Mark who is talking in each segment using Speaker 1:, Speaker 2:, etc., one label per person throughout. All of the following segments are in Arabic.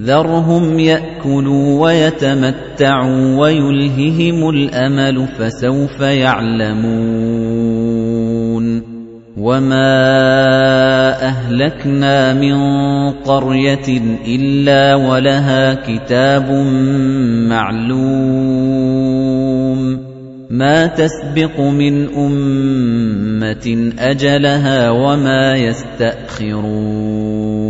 Speaker 1: ذَرْهُمْ يَأْكُلُوا وَيَتَمَتَّعُوا وَيُلْهِهِمُ الْأَمَلُ فَسَوْفَ يَعْلَمُونَ وَمَا أَهْلَكْنَا مِنْ قَرْيَةٍ إِلَّا وَلَهَا كِتَابٌ مَعْلُومٌ مَا تَسْبِقُ مِنْ أُمَّةٍ أَجَلَهَا وَمَا يَسْتَأْخِرُونَ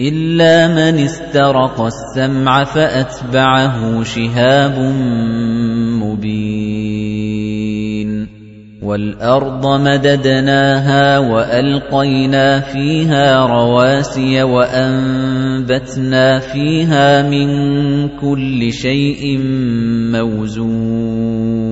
Speaker 1: إِلَّا مَنِ اسْتَرَقَ السَّمْعَ فَأَتْبَعَهُ شِهَابٌ مُّبِينٌ. وَالْأَرْضَ مَدَدْنَاهَا وَأَلْقَيْنَا فِيهَا رَوَاسِيَ وَأَنبَتْنَا فِيهَا مِن كُلِّ شَيْءٍ مَّوْزُونٍ.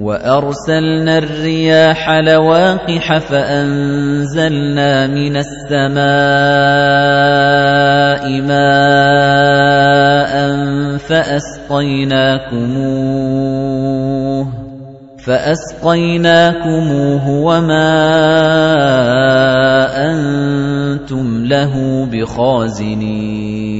Speaker 1: وَأَرْسَلْنَا الرِّيَاحَ لَوَاقِحَ فَأَنزَلْنَا مِنَ السَّمَاءِ مَاءً فَأَسْقَيْنَاكُمُوهُ فَأَسْقَيْنَاكُمُوهُ وَمَا أَنتُمْ لَهُ بِخَازِنِينَ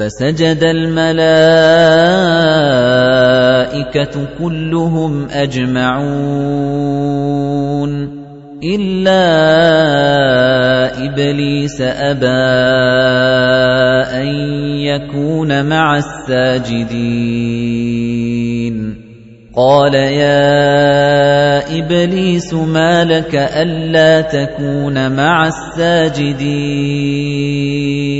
Speaker 1: فَسَجَدَ الْمَلَائِكَةُ كُلُّهُمْ أَجْمَعُونَ إِلَّا إِبْلِيسَ أَبَىٰ أَن يَكُونَ مَعَ السَّاجِدِينَ. قَالَ يَا إِبْلِيسُ مَا لَكَ أَلَّا تَكُونَ مَعَ السَّاجِدِينَ؟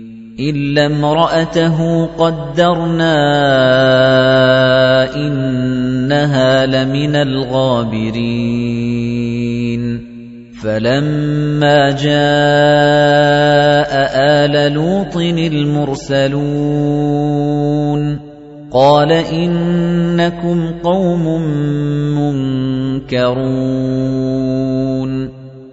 Speaker 1: إِلَّا امْرَأَتَهُ قَدَّرْنَا إِنَّهَا لَمِنَ الْغَابِرِينَ فَلَمَّا جَاءَ آلَ لُوطٍ الْمُرْسَلُونَ قَالَ إِنَّكُمْ قَوْمٌ مُنكَرُونَ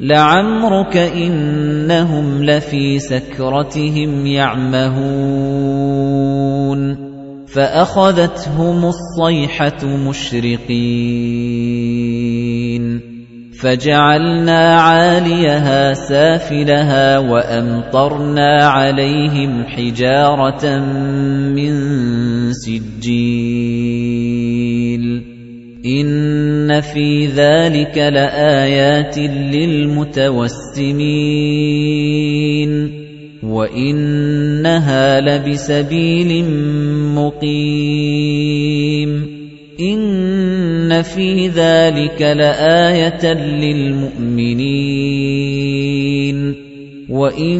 Speaker 1: لَعَمْرُكَ إِنَّهُمْ لَفِي سَكْرَتِهِمْ يَعْمَهُونَ فَأَخَذَتْهُمُ الصَّيْحَةُ مُشْرِقِينَ فَجَعَلْنَا عَالِيَهَا سَافِلَهَا وَأَمْطَرْنَا عَلَيْهِمْ حِجَارَةً مِّن سِجِّيلٍ إِنَّ فِي ذَلِكَ لَآيَاتٍ لِّلْمُتَوَسِّمِينَ وَإِنَّهَا لَبِسَبِيلٍ مُّقِيمٍ إِنَّ فِي ذَلِكَ لَآيَةً لِّلْمُؤْمِنِينَ وَإِن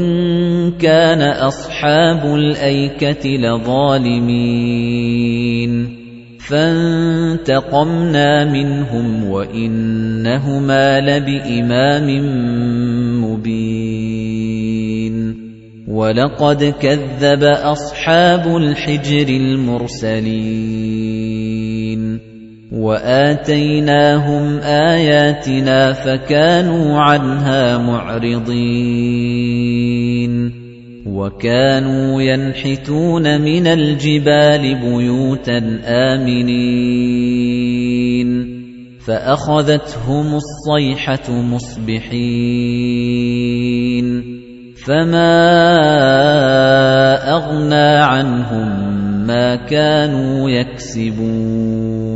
Speaker 1: كَانَ أَصْحَابُ الْأَيْكَةِ لَظَالِمِينَ فَانتَقَمْنَا مِنْهُمْ وَإِنَّهُمَا لَبِإِمَامٍ مُبِينٍ. وَلَقَدْ كَذَّبَ أَصْحَابُ الْحِجْرِ الْمُرْسَلِينَ. وَآتَيْنَاهُمْ آيَاتِنَا فَكَانُوا عَنْهَا مُعْرِضِينَ. وَكَانُوا يَنْحِتُونَ مِنَ الْجِبَالِ بُيُوتًا آمِنِينَ فَأَخَذَتْهُمُ الصَّيْحَةُ مُصْبِحِينَ فَمَا أَغْنَىٰ عَنْهُم مَّا كَانُوا يَكْسِبُونَ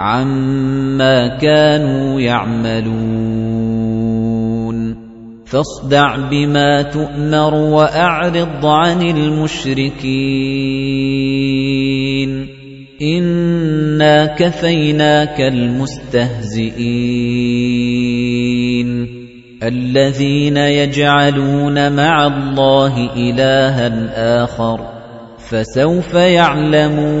Speaker 1: عَمَّا كَانُوا يَعْمَلُونَ فَاصْدَعْ بِمَا تُؤْمَرُ وَأَعْرِضْ عَنِ الْمُشْرِكِينَ إِنَّا كَفَيْنَاكَ الْمُسْتَهْزِئِينَ الَّذِينَ يَجْعَلُونَ مَعَ اللَّهِ إِلَٰهًا آخَرَ فَسَوْفَ يَعْلَمُونَ